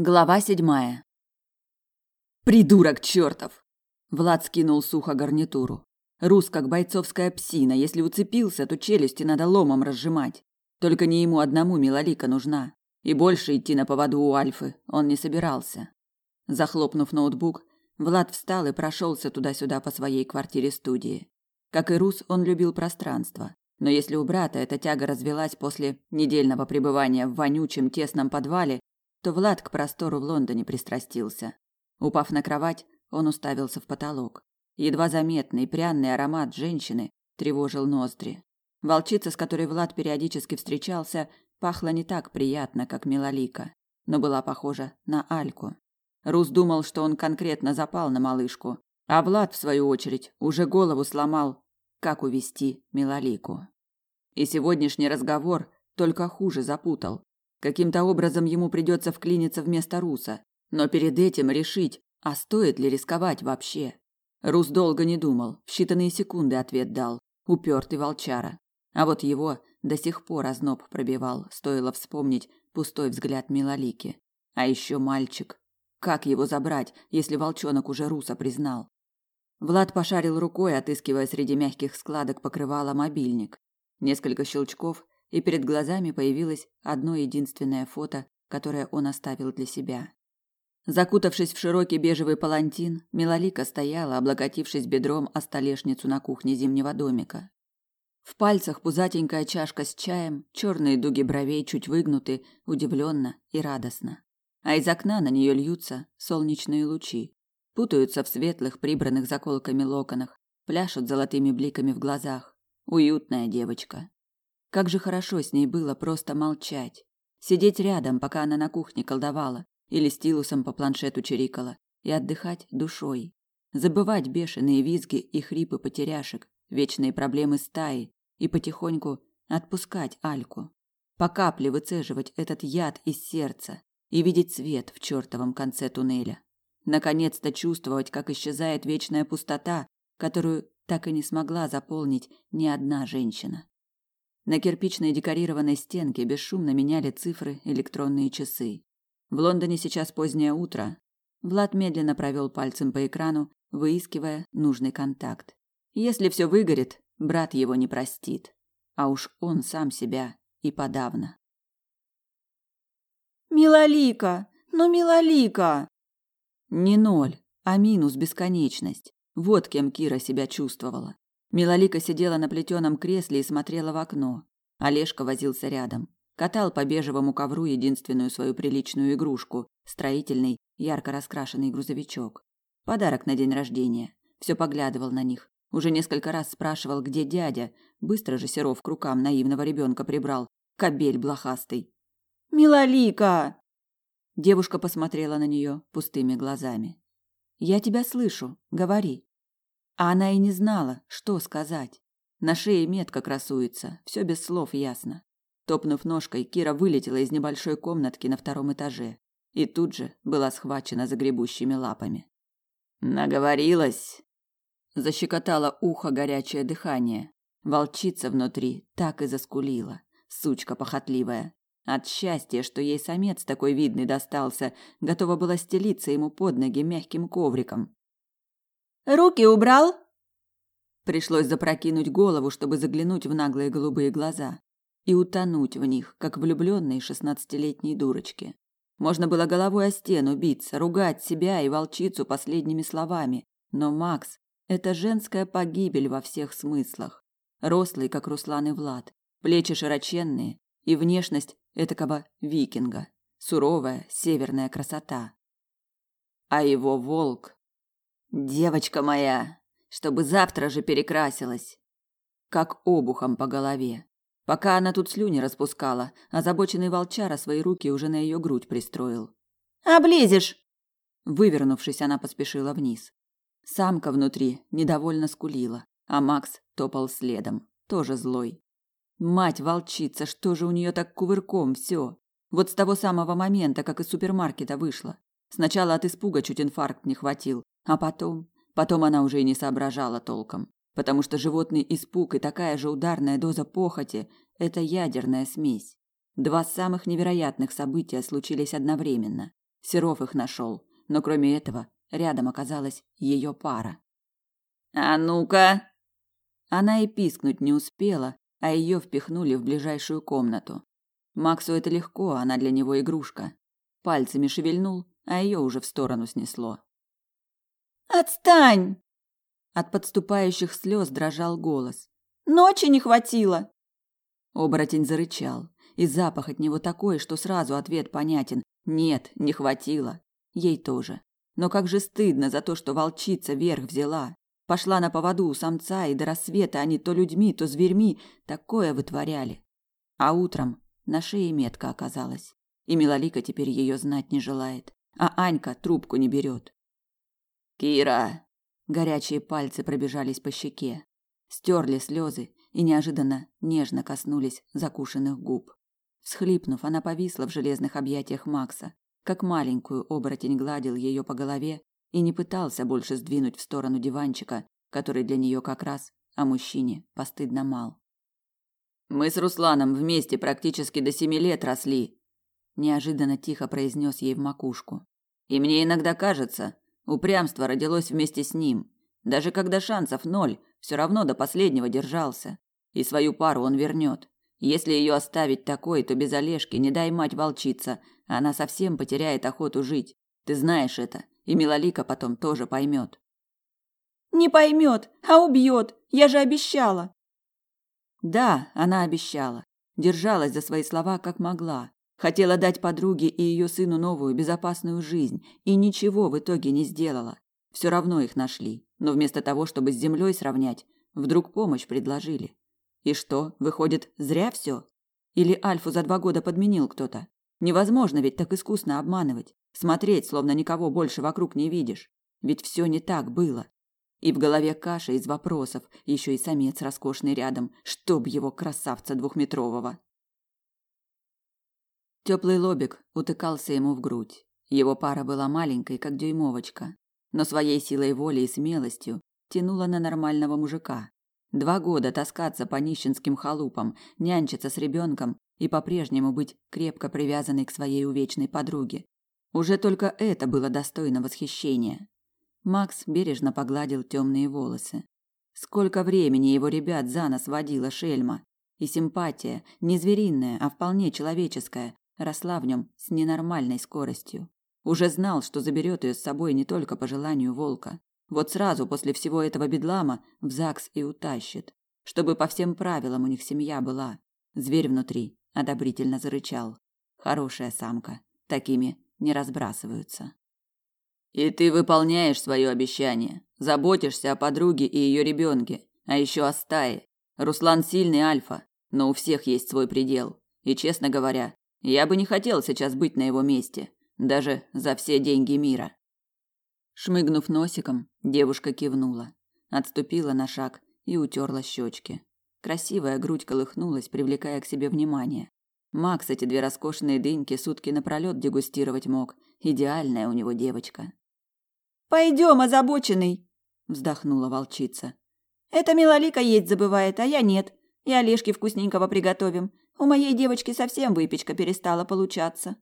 Глава седьмая. Придурок чертов! Влад скинул сухо гарнитуру. Рус как бойцовская псина, если уцепился, то челюсти надо ломом разжимать. Только не ему одному Милолика нужна. И больше идти на поводу у Альфы он не собирался. Захлопнув ноутбук, Влад встал и прошелся туда-сюда по своей квартире-студии. Как и Рус, он любил пространство. Но если у брата эта тяга развелась после недельного пребывания в вонючем тесном подвале, то Влад к простору в Лондоне пристрастился. Упав на кровать, он уставился в потолок. Едва заметный пряный аромат женщины тревожил ноздри. Волчица, с которой Влад периодически встречался, пахла не так приятно, как Милолика, но была похожа на Альку. Рус думал, что он конкретно запал на малышку, а Влад, в свою очередь, уже голову сломал, как увести Милолику. И сегодняшний разговор только хуже запутал. Каким-то образом ему придется вклиниться вместо Руса, но перед этим решить, а стоит ли рисковать вообще. Рус долго не думал, в считанные секунды ответ дал. Упертый волчара. А вот его до сих пор озноб пробивал, стоило вспомнить пустой взгляд Милолики. А еще мальчик. Как его забрать, если волчонок уже Руса признал? Влад пошарил рукой, отыскивая среди мягких складок покрывала мобильник. Несколько щелчков, и перед глазами появилось одно единственное фото, которое он оставил для себя. Закутавшись в широкий бежевый палантин, Милолика стояла, облокотившись бедром о столешницу на кухне зимнего домика. В пальцах пузатенькая чашка с чаем, черные дуги бровей чуть выгнуты, удивленно и радостно. А из окна на нее льются солнечные лучи, путаются в светлых, прибранных заколками локонах, пляшут золотыми бликами в глазах. Уютная девочка. Как же хорошо с ней было просто молчать. Сидеть рядом, пока она на кухне колдовала или стилусом по планшету чирикала, и отдыхать душой. Забывать бешеные визги и хрипы потеряшек, вечные проблемы стаи, и потихоньку отпускать Альку. По капле выцеживать этот яд из сердца и видеть свет в чертовом конце туннеля. Наконец-то чувствовать, как исчезает вечная пустота, которую так и не смогла заполнить ни одна женщина. На кирпичной декорированной стенке бесшумно меняли цифры электронные часы. В Лондоне сейчас позднее утро. Влад медленно провел пальцем по экрану, выискивая нужный контакт. Если все выгорит, брат его не простит. А уж он сам себя и подавно. «Милолика! Ну, Милолика!» Не ноль, а минус бесконечность. Вот кем Кира себя чувствовала. Милолика сидела на плетеном кресле и смотрела в окно. Олежка возился рядом. Катал по бежевому ковру единственную свою приличную игрушку – строительный, ярко раскрашенный грузовичок. Подарок на день рождения. Все поглядывал на них. Уже несколько раз спрашивал, где дядя. Быстро же Серов к рукам наивного ребенка прибрал. Кобель блохастый. «Милолика!» Девушка посмотрела на нее пустыми глазами. «Я тебя слышу. Говори». А она и не знала, что сказать. На шее метка красуется, все без слов ясно. Топнув ножкой, Кира вылетела из небольшой комнатки на втором этаже и тут же была схвачена загребущими лапами. Наговорилась. Защекотало ухо горячее дыхание. Волчица внутри так и заскулила, сучка похотливая. От счастья, что ей самец такой видный достался, готова была стелиться ему под ноги мягким ковриком, Руки убрал? Пришлось запрокинуть голову, чтобы заглянуть в наглые голубые глаза и утонуть в них, как влюбленные шестнадцатилетние дурочки. Можно было головой о стену биться, ругать себя и волчицу последними словами, но Макс – это женская погибель во всех смыслах. Рослый, как Руслан и Влад, плечи широченные и внешность этакого викинга, суровая северная красота. А его волк Девочка моя, чтобы завтра же перекрасилась. Как обухом по голове. Пока она тут слюни распускала, озабоченный волчара свои руки уже на ее грудь пристроил. «Облезешь!» Вывернувшись, она поспешила вниз. Самка внутри недовольно скулила, а Макс топал следом, тоже злой. Мать волчица, что же у нее так кувырком все? Вот с того самого момента, как из супермаркета вышла. Сначала от испуга чуть инфаркт не хватил, а потом, потом она уже и не соображала толком, потому что животный испуг и такая же ударная доза похоти – это ядерная смесь. Два самых невероятных события случились одновременно. Серов их нашел, но кроме этого рядом оказалась ее пара. «А ну-ка!» Она и пискнуть не успела, а ее впихнули в ближайшую комнату. Максу это легко, она для него игрушка. Пальцами шевельнул, а ее уже в сторону снесло. «Отстань!» От подступающих слез дрожал голос. «Ночи не хватило!» Оборотень зарычал, и запах от него такой, что сразу ответ понятен. Нет, не хватило. Ей тоже. Но как же стыдно за то, что волчица верх взяла. Пошла на поводу у самца, и до рассвета они то людьми, то зверьми такое вытворяли. А утром на шее метка оказалась. И Милолика теперь ее знать не желает. А Анька трубку не берет. «Кира!» Горячие пальцы пробежались по щеке. Стерли слезы и неожиданно нежно коснулись закушенных губ. Всхлипнув, она повисла в железных объятиях Макса, как маленькую оборотень гладил ее по голове и не пытался больше сдвинуть в сторону диванчика, который для нее как раз о мужчине постыдно мал. Мы с Русланом вместе практически до семи лет росли, неожиданно тихо произнес ей в макушку. И мне иногда кажется, упрямство родилось вместе с ним. Даже когда шансов ноль, все равно до последнего держался. И свою пару он вернет. Если ее оставить такой, то без Олежки, не дай мать волчиться, она совсем потеряет охоту жить. Ты знаешь это, и Милолика потом тоже поймет. Не поймет, а убьет. Я же обещала. Да, она обещала. Держалась за свои слова как могла. Хотела дать подруге и ее сыну новую безопасную жизнь, и ничего в итоге не сделала. Все равно их нашли, но вместо того, чтобы с землей сравнять, вдруг помощь предложили. И что, выходит, зря все? Или Альфу за два года подменил кто-то? Невозможно ведь так искусно обманывать, смотреть, словно никого больше вокруг не видишь. Ведь все не так было. И в голове каша из вопросов, еще и самец роскошный рядом, чтоб его красавца двухметрового. Теплый лобик утыкался ему в грудь. Его пара была маленькой, как дюймовочка, но своей силой воли и смелостью тянула на нормального мужика. Два года таскаться по нищенским халупам, нянчиться с ребенком и по-прежнему быть крепко привязанной к своей увечной подруге. Уже только это было достойно восхищения. Макс бережно погладил темные волосы. Сколько времени его ребят за нос водила шельма. И симпатия, не звериная, а вполне человеческая, росла в нем с ненормальной скоростью. Уже знал, что заберет ее с собой не только по желанию волка. Вот сразу после всего этого бедлама в ЗАГС и утащит, чтобы по всем правилам у них семья была. Зверь внутри одобрительно зарычал. Хорошая самка, такими не разбрасываются. И ты выполняешь свое обещание, заботишься о подруге и ее ребенке, а еще о стае. Руслан сильный альфа, но у всех есть свой предел. И, честно говоря, я бы не хотел сейчас быть на его месте, даже за все деньги мира. Шмыгнув носиком, девушка кивнула, отступила на шаг и утерла щечки. Красивая грудь колыхнулась, привлекая к себе внимание. Макс эти две роскошные дыньки сутки напролет дегустировать мог. Идеальная у него девочка. Пойдем, озабоченный, вздохнула волчица. Это Милолика есть забывает, а я нет. И Олежке вкусненького приготовим. У моей девочки совсем выпечка перестала получаться.